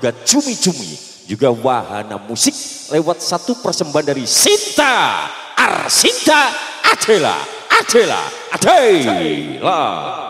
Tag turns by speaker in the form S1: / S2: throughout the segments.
S1: juga cumi-cumi, juga wahana musik lewat satu persembahan dari Sinta, Arsinta, Adela, Adela, Adela.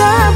S2: stop